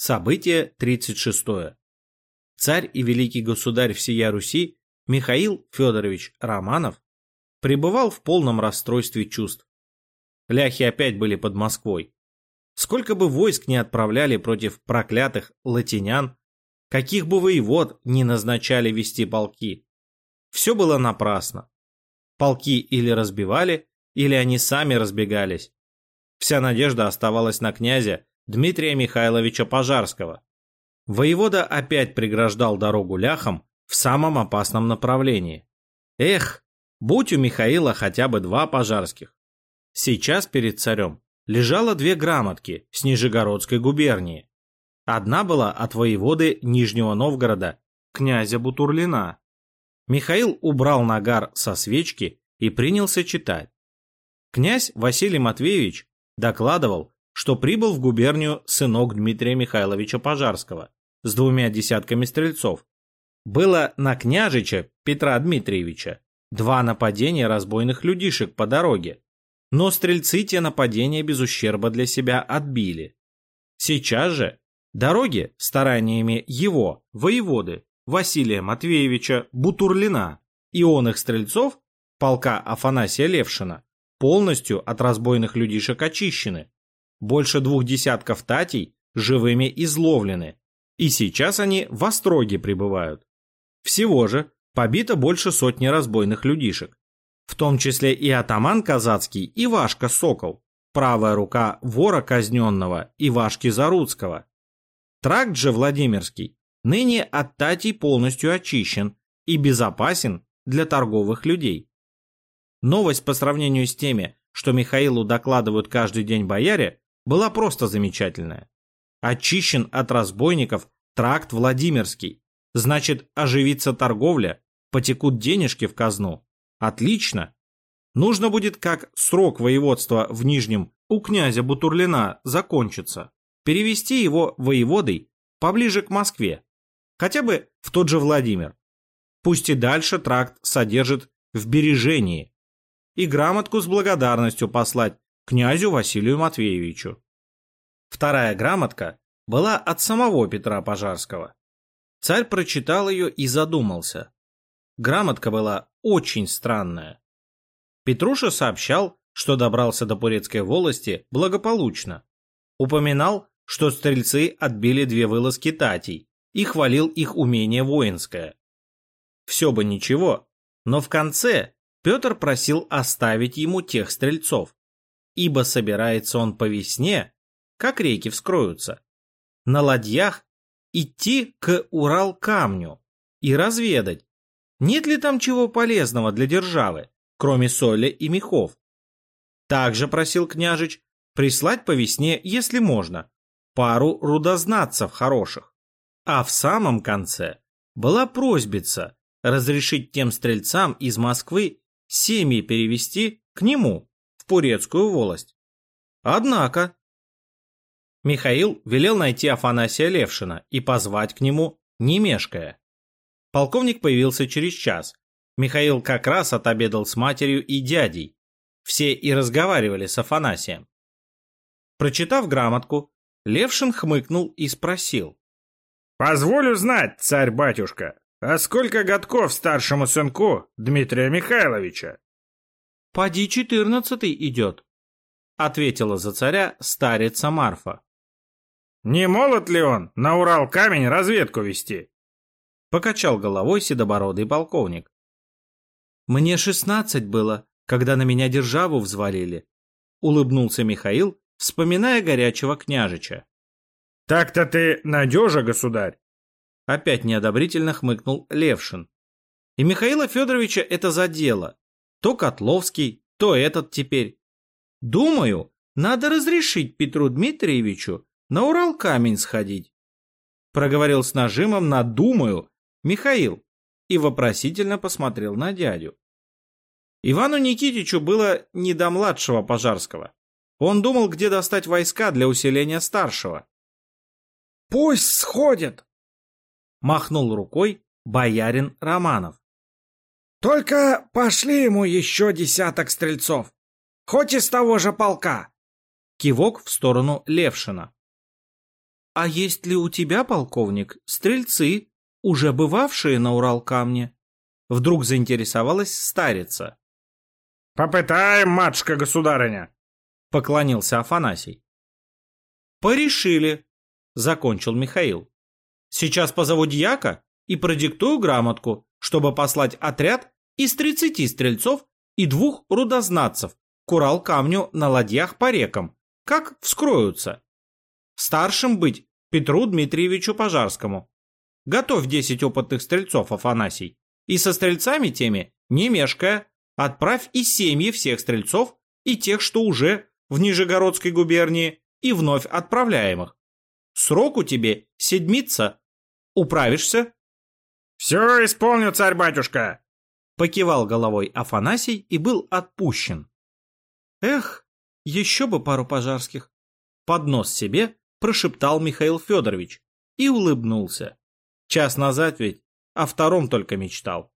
Событие 36. Царь и великий государь всея Руси Михаил Федорович Романов пребывал в полном расстройстве чувств. Ляхи опять были под Москвой. Сколько бы войск не отправляли против проклятых латинян, каких бы воевод не назначали вести полки, все было напрасно. Полки или разбивали, или они сами разбегались. Вся надежда оставалась на князя Дмитрия Михайловича Пожарского. Воевода опять преграждал дорогу ляхам в самом опасном направлении. Эх, будь у Михаила хотя бы два пожарских. Сейчас перед царем лежало две грамотки с Нижегородской губернии. Одна была от воеводы Нижнего Новгорода, князя Бутурлина. Михаил убрал нагар со свечки и принялся читать. Князь Василий Матвеевич докладывал, что прибыл в губернию сынок Дмитрия Михайловича Пожарского с двумя десятками стрельцов. Было на княжича Петра Дмитриевича два нападения разбойных людишек по дороге, но стрельцы те нападения без ущерба для себя отбили. Сейчас же дороги стараниями его, воеводы, Василия Матвеевича Бутурлина и он их стрельцов, полка Афанасия Левшина, полностью от разбойных людишек очищены, больше двух десятков татей живыми изловлены, и сейчас они в Остроге пребывают. Всего же побито больше сотни разбойных людишек, в том числе и атаман казацкий Ивашка Сокол, правая рука вора казненного Ивашки Заруцкого. Тракт же Владимирский ныне от татей полностью очищен и безопасен для торговых людей. Новость по сравнению с теми, что Михаилу докладывают каждый день бояре, была просто замечательная. Очищен от разбойников тракт Владимирский. Значит, оживится торговля, потекут денежки в казну. Отлично. Нужно будет, как срок воеводства в Нижнем у князя Бутурлина закончится, перевести его воеводой поближе к Москве, хотя бы в тот же Владимир. Пусть и дальше тракт содержит в бережении, и грамотку с благодарностью послать князю Василию Матвеевичу. Вторая грамотка была от самого Петра Пожарского. Царь прочитал ее и задумался. Грамотка была очень странная. Петруша сообщал, что добрался до Пурецкой волости благополучно. Упоминал, что стрельцы отбили две вылазки татей и хвалил их умение воинское. Все бы ничего, но в конце Петр просил оставить ему тех стрельцов, ибо собирается он по весне, как реки вскроются, на ладьях идти к Урал-камню и разведать, нет ли там чего полезного для державы, кроме соли и мехов. Также просил княжич прислать по весне, если можно, пару рудознатцев хороших. А в самом конце была просьбица разрешить тем стрельцам из Москвы семьи перевести к нему, Пурецкую волость. Однако... Михаил велел найти Афанасия Левшина и позвать к нему, не мешкая. Полковник появился через час. Михаил как раз отобедал с матерью и дядей. Все и разговаривали с Афанасием. Прочитав грамотку, Левшин хмыкнул и спросил. «Позволю знать, царь-батюшка, «А сколько годков старшему сынку Дмитрия Михайловича?» «Поди четырнадцатый идет», — ответила за царя старица Марфа. «Не молод ли он на Урал камень разведку вести?» — покачал головой седобородый полковник. «Мне шестнадцать было, когда на меня державу взвалили», — улыбнулся Михаил, вспоминая горячего княжича. «Так-то ты надежа, государь!» Опять неодобрительно хмыкнул Левшин. И Михаила Федоровича это задело. То Котловский, то этот теперь. Думаю, надо разрешить Петру Дмитриевичу на Урал камень сходить. Проговорил с нажимом на «думаю» Михаил и вопросительно посмотрел на дядю. Ивану Никитичу было не до младшего Пожарского. Он думал, где достать войска для усиления старшего. «Пусть сходят!» махнул рукой боярин Романов. Только пошли ему еще десяток стрельцов, хоть из того же полка. Кивок в сторону Левшина. А есть ли у тебя, полковник, стрельцы, уже бывавшие на Урал-камне? Вдруг заинтересовалась старица. «Попытаем, матушка-государыня!» — поклонился Афанасий. «Порешили», — закончил Михаил. «Сейчас позову дьяка и продиктую грамотку, чтобы послать отряд из тридцати стрельцов и двух рудознатцев к Урал-камню на ладьях по рекам, как вскроются. Старшим быть Петру Дмитриевичу Пожарскому. Готовь десять опытных стрельцов, Афанасий, и со стрельцами теми, не мешкая, отправь и семьи всех стрельцов и тех, что уже в Нижегородской губернии, и вновь отправляемых. Срок у тебе седмица. Управишься? «Все исполню, царь-батюшка!» Покивал головой Афанасий и был отпущен. Эх, еще бы пару пожарских. Под нос себе прошептал Михаил Федорович и улыбнулся. Час назад ведь о втором только мечтал.